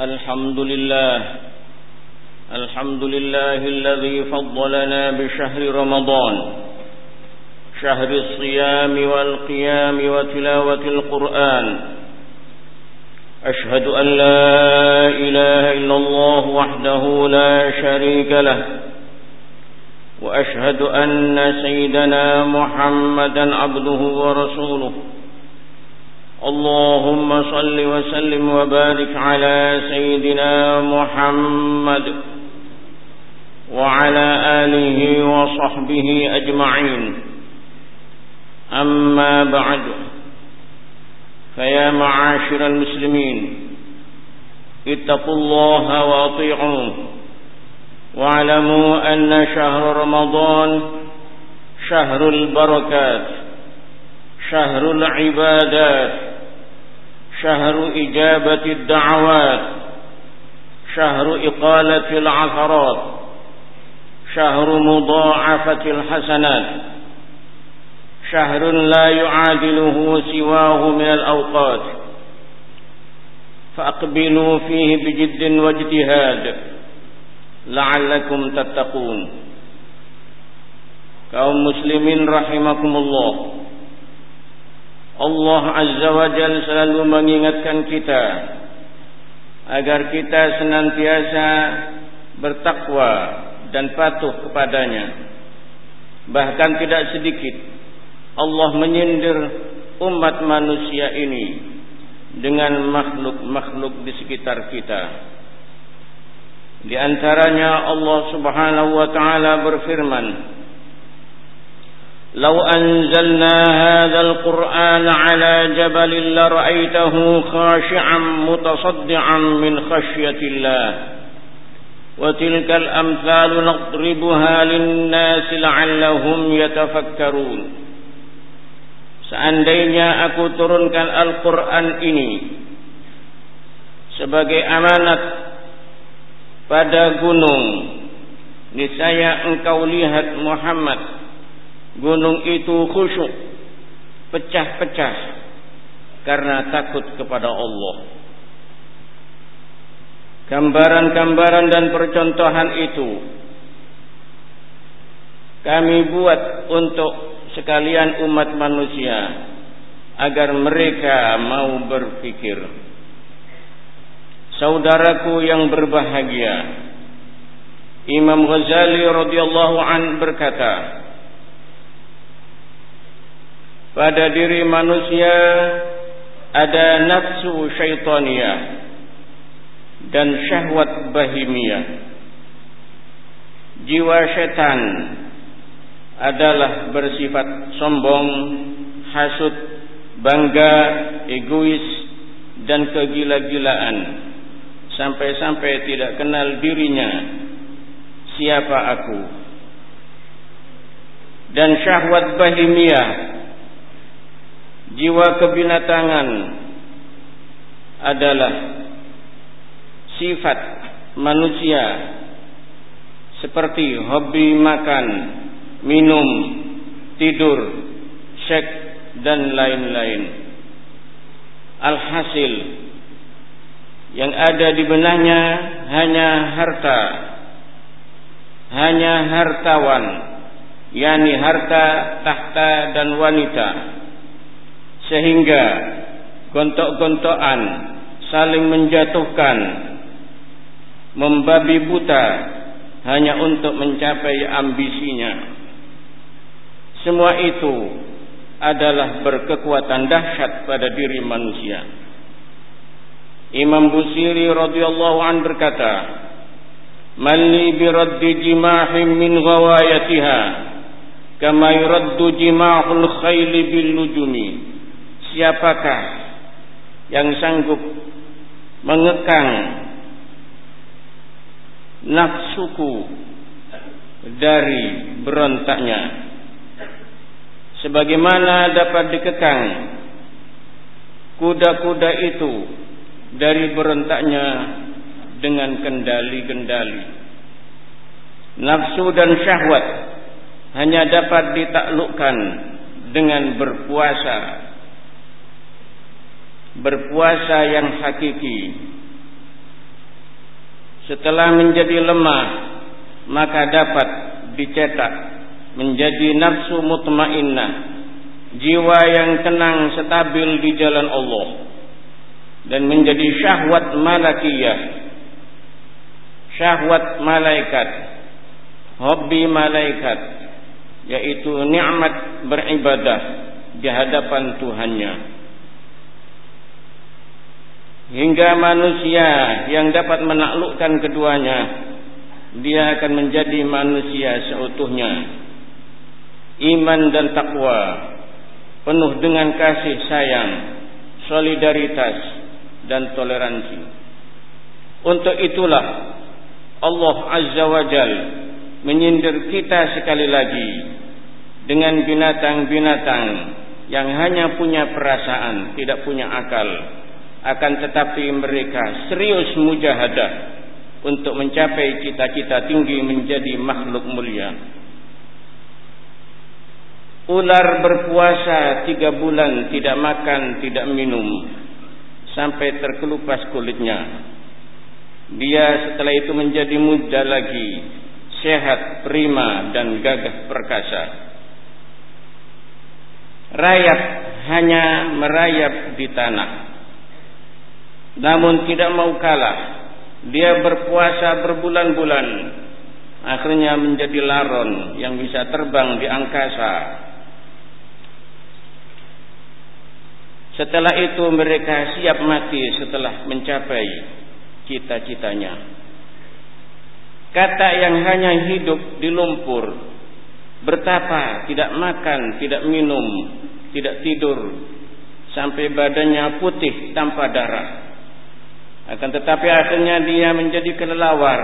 الحمد لله. الحمد لله الذي فضلنا بشهر رمضان. شهر الصيام والقيام وتلاوة القرآن. أشهد أن لا إله إلا الله وحده لا شريك له. وأشهد أن سيدنا محمدا عبده ورسوله. اللهم صل وسلم وبارك على سيدنا محمد وعلى آله وصحبه أجمعين. أما بعد فيا معاشر المسلمين اتقوا الله وأطيعوه واعلموا أن شهر رمضان شهر البركات شهر العبادات شهر إجابة الدعوات شهر إقالة العثرات شهر مضاعفة الحسنات شهر لا يعادله سواه من الأوقات. فأقبلوا فيه بجد واجتهاد لعلكم تتقون. kaum muslimin rahimakumullah Allah Azza wa Jal selalu mengingatkan kita agar kita senantiasa bertakwa dan patuh kepadanya. Bahkan tidak sedikit Allah menyindir umat manusia ini dengan makhluk-makhluk di sekitar kita. Di antaranya Allah Subhanahu wa taala berfirman, لو أنزلنا هذا القرآن على جبل لرأيته خاشعا متصدعا من خشية الله. وتلك الأمثال نضربها للناس لعلهم يتفكرون. Seandainya aku turunkan Al-Quran ini sebagai amanat pada gunung, niscaya engkau lihat Muhammad gunung itu khusyuk pecah-pecah karena takut kepada Allah. Gambaran-gambaran dan percontohan itu kami buat untuk sekalian umat manusia agar mereka mau berpikir saudaraku yang berbahagia Imam Ghazali radhiyallahu an berkata pada diri manusia ada nafsu syaitaniyah dan syahwat bahimiyah. Jiwa syaitan adalah bersifat sombong, hasut, bangga, egois dan kegila-gilaan sampai-sampai tidak kenal dirinya siapa aku. Dan syahwat bahimiyah jiwa kebinatangan adalah sifat manusia seperti hobi makan, minum, tidur, seks dan lain-lain. Alhasil yang ada di benahnya hanya harta, hanya hartawan, yakni harta, tahta dan wanita sehingga gontok-gontokan saling menjatuhkan membabi buta hanya untuk mencapai ambisinya. Semua itu adalah berkekuatan dahsyat pada diri manusia. Imam Busiri radhiyallahu an berkata Mali bi raddi jimahim min ghawayatiha kama yuraddu jimahul khayli bil nujumi siapakah yang sanggup mengekang nafsuku dari berontaknya? Sebagaimana dapat dikekang kuda-kuda itu dari berontaknya dengan kendali-kendali? Nafsu dan syahwat hanya dapat ditaklukkan dengan berpuasa berpuasa yang hakiki. Setelah menjadi lemah maka dapat dicetak menjadi nafsu mutmainnah jiwa yang tenang stabil di jalan Allah dan menjadi syahwat malakiyah syahwat malaikat hobi malaikat yaitu nikmat beribadah di hadapan Tuhannya hingga manusia yang dapat menaklukkan keduanya dia akan menjadi manusia seutuhnya iman dan takwa penuh dengan kasih sayang solidaritas dan toleransi untuk itulah Allah Azza wa Jal menyindir kita sekali lagi dengan binatang-binatang yang hanya punya perasaan, tidak punya akal. Akan tetapi mereka serius mujahadah untuk mencapai cita-cita tinggi menjadi makhluk mulia. Ular berpuasa tiga bulan tidak makan, tidak minum sampai terkelupas kulitnya. Dia setelah itu menjadi muda lagi, sehat, prima dan gagah perkasa rayap hanya merayap di tanah. Namun tidak mau kalah. Dia berpuasa berbulan-bulan. Akhirnya menjadi laron yang bisa terbang di angkasa. Setelah itu mereka siap mati setelah mencapai cita-citanya. Kata yang hanya hidup di lumpur bertapa, tidak makan, tidak minum, tidak tidur sampai badannya putih tanpa darah. Akan tetapi akhirnya dia menjadi kelelawar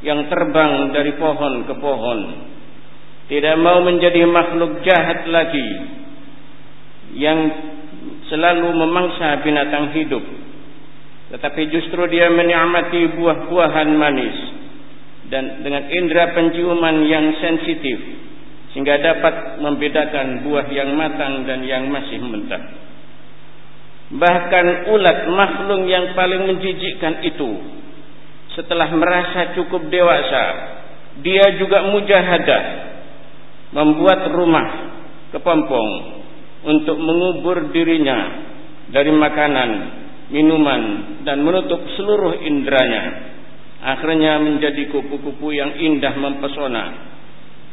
yang terbang dari pohon ke pohon. Tidak mau menjadi makhluk jahat lagi yang selalu memangsa binatang hidup. Tetapi justru dia menikmati buah-buahan manis dan dengan indera penciuman yang sensitif sehingga dapat membedakan buah yang matang dan yang masih mentah. Bahkan ulat makhluk yang paling menjijikkan itu setelah merasa cukup dewasa, dia juga mujahadah membuat rumah kepompong untuk mengubur dirinya dari makanan, minuman dan menutup seluruh indranya. Akhirnya menjadi kupu-kupu yang indah mempesona.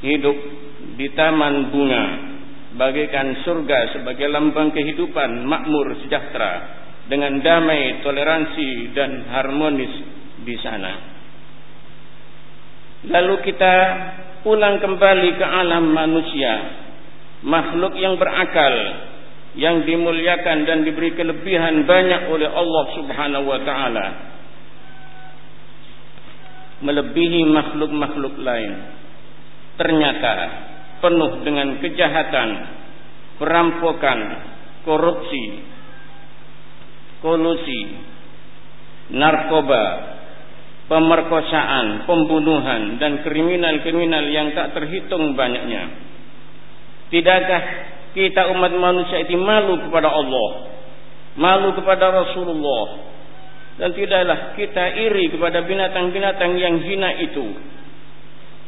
Hidup di taman bunga bagaikan surga sebagai lambang kehidupan makmur sejahtera dengan damai, toleransi dan harmonis di sana. Lalu kita pulang kembali ke alam manusia, makhluk yang berakal, yang dimuliakan dan diberi kelebihan banyak oleh Allah Subhanahu wa taala. Melebihi makhluk-makhluk lain. Ternyata penuh dengan kejahatan, perampokan, korupsi, kolusi, narkoba, pemerkosaan, pembunuhan dan kriminal-kriminal yang tak terhitung banyaknya. Tidakkah kita umat manusia itu malu kepada Allah, malu kepada Rasulullah dan tidaklah kita iri kepada binatang-binatang yang hina itu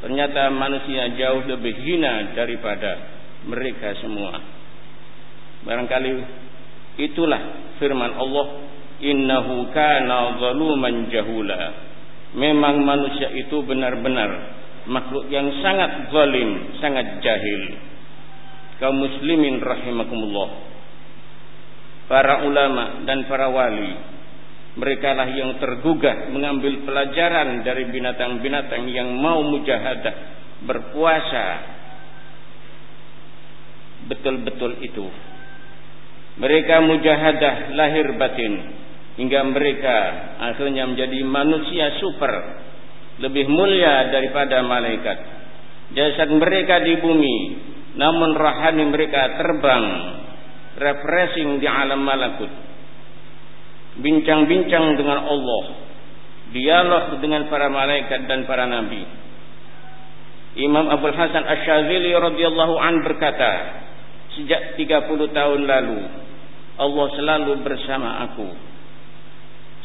Ternyata manusia jauh lebih hina daripada mereka semua. Barangkali itulah firman Allah, "Innahu kana zaluman jahula." Memang manusia itu benar-benar makhluk yang sangat zalim, sangat jahil. Kaum muslimin rahimakumullah. Para ulama dan para wali mereka lah yang tergugah mengambil pelajaran dari binatang-binatang yang mau mujahadah berpuasa. Betul-betul itu. Mereka mujahadah lahir batin hingga mereka akhirnya menjadi manusia super lebih mulia daripada malaikat. Jasad mereka di bumi namun rahani mereka terbang refreshing di alam malakut bincang-bincang dengan Allah dialog dengan para malaikat dan para nabi Imam Abdul Hasan Asy-Syadzili radhiyallahu an berkata sejak 30 tahun lalu Allah selalu bersama aku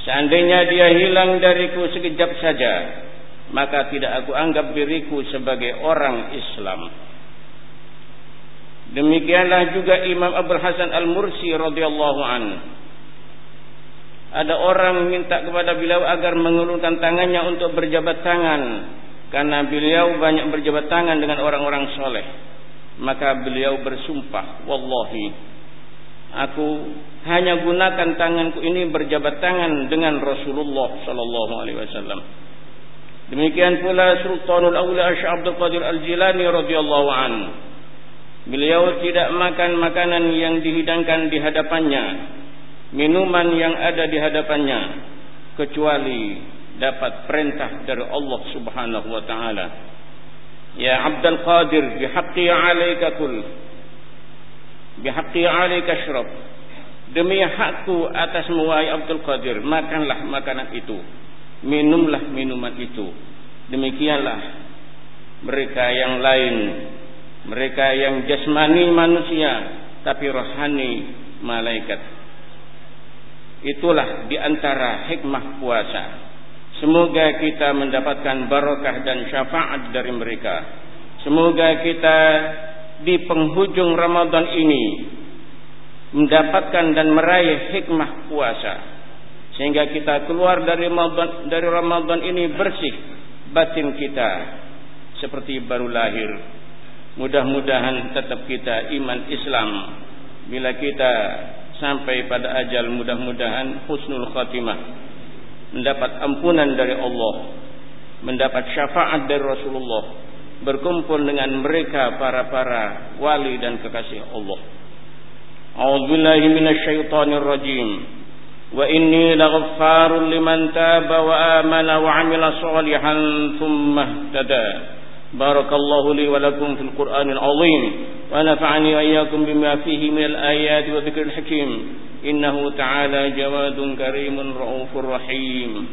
Seandainya dia hilang dariku sekejap saja, maka tidak aku anggap diriku sebagai orang Islam. Demikianlah juga Imam Abdul Hasan Al-Mursi radhiyallahu an. Ada orang minta kepada beliau agar mengulurkan tangannya untuk berjabat tangan karena beliau banyak berjabat tangan dengan orang-orang soleh. Maka beliau bersumpah, wallahi, aku hanya gunakan tanganku ini berjabat tangan dengan Rasulullah sallallahu alaihi wasallam. Demikian pula Sultanul Awliya Syekh Abdul Qadir Al-Jilani radhiyallahu an. Beliau tidak makan makanan yang dihidangkan di hadapannya, minuman yang ada di hadapannya kecuali dapat perintah dari Allah Subhanahu wa taala. Ya Abdul Qadir bihaqqi 'alaika kul. Bihaqqi 'alaika shrab. Demi hakku atasmu wahai Abdul Qadir, makanlah makanan itu minumlah minuman itu demikianlah mereka yang lain mereka yang jasmani manusia tapi rohani malaikat itulah di antara hikmah puasa. Semoga kita mendapatkan barokah dan syafaat dari mereka. Semoga kita di penghujung Ramadan ini mendapatkan dan meraih hikmah puasa. Sehingga kita keluar dari Ramadan dari Ramadan ini bersih batin kita. Seperti baru lahir. Mudah-mudahan tetap kita iman Islam. Bila kita sampai pada ajal mudah-mudahan husnul khatimah. Mendapat ampunan dari Allah. Mendapat syafaat dari Rasulullah. Berkumpul dengan mereka para-para wali dan kekasih Allah. A'udzubillahi minasyaitonir rajim wa inni laghaffarun liman taaba wa amana wa 'amila shalihan tsumma tadaa بارك الله لي ولكم في القرآن العظيم ونفعني وإياكم بما فيه من الآيات وذكر الحكيم. إنه تعالى جواد كريم رؤوف رحيم.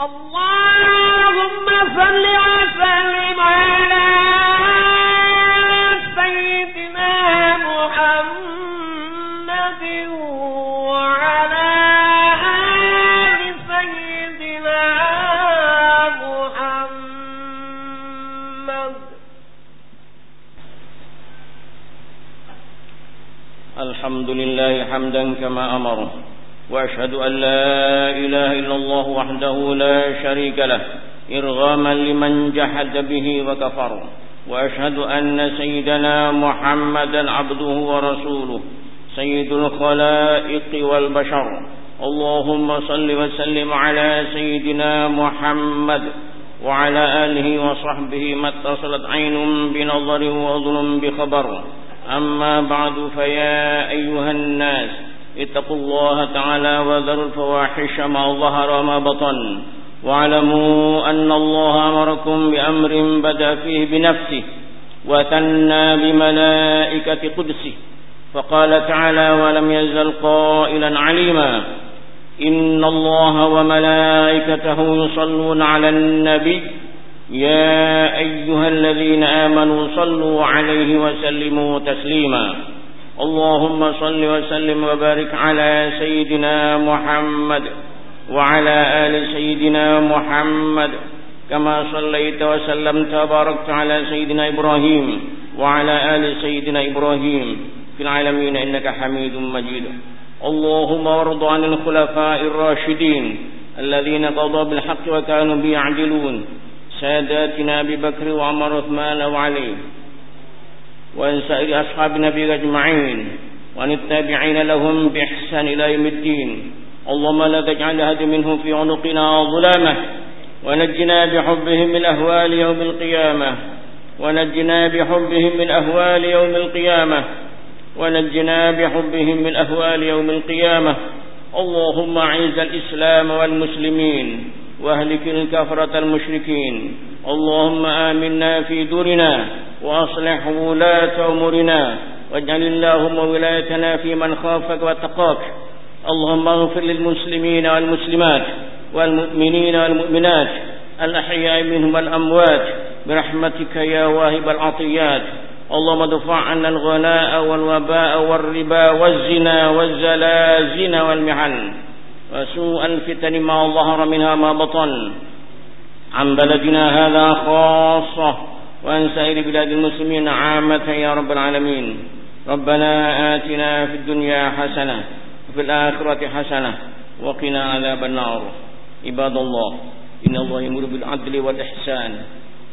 اللهم صل وسلم على الحمد لله حمدا كما أمر وأشهد أن لا إله إلا الله وحده لا شريك له إرغاما لمن جحد به وكفر وأشهد أن سيدنا محمدا عبده ورسوله سيد الخلائق والبشر. اللهم صل وسلم على سيدنا محمد وعلى آله وصحبه ما اتصلت عين بنظر وأذن بخبر. أما بعد فيا أيها الناس اتقوا الله تعالى وذروا الفواحش ما ظهر وما بطن واعلموا أن الله أمركم بأمر بدأ فيه بنفسه وثنى بملائكة قدسه فقال تعالى ولم يزل قائلا عليما إن الله وملائكته يصلون على النبي يا أيها الذين آمنوا صلوا عليه وسلموا تسليما. اللهم صل وسلم وبارك على سيدنا محمد وعلى آل سيدنا محمد. كما صليت وسلمت وباركت على سيدنا إبراهيم وعلى آل سيدنا إبراهيم. في العالمين إنك حميد مجيد. اللهم وارض عن الخلفاء الراشدين الذين قضوا بالحق وكانوا بيعدلون. ساداتنا أبي بكر وعمر وعثمان وعلي وأن سائر أصحاب النبي أجمعين وأن التابعين لهم بإحسان إلى يوم الدين. اللهم لا تجعل هذه منهم في عنقنا ظلامة. ونجنا بحبهم من أهوال يوم القيامة. ونجنا بحبهم من أهوال يوم القيامة. ونجنا بحبهم من أهوال يوم القيامة. اللهم أعز الإسلام والمسلمين. وأهلك الكفرة المشركين. اللهم آمنا في دورنا وأصلح ولاة أمورنا واجعل اللهم ولايتنا في من خافك واتقاك. اللهم اغفر للمسلمين والمسلمات والمؤمنين والمؤمنات الأحياء منهم والأموات برحمتك يا واهب العطيات. اللهم ادفع عنا الغلاء والوباء والربا والزنا والزلازل والمحن. وسوء الفتن ما ظهر منها ما بطن. عن بلدنا هذا خاصة وعن سائر بلاد المسلمين عامة يا رب العالمين. ربنا آتنا في الدنيا حسنة وفي الآخرة حسنة وقنا عذاب النار. عباد الله إن الله يمر بالعدل والإحسان.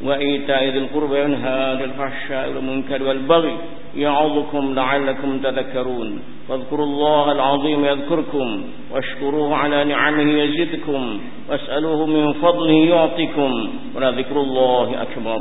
وإيتاء ذي القربى وينهى عن الفحشاء والمنكر والبغي يعظكم لعلكم تذكرون فاذكروا الله العظيم يذكركم واشكروه على نعمه يزدكم واسألوه من فضله يعطكم ولذكر الله أكبر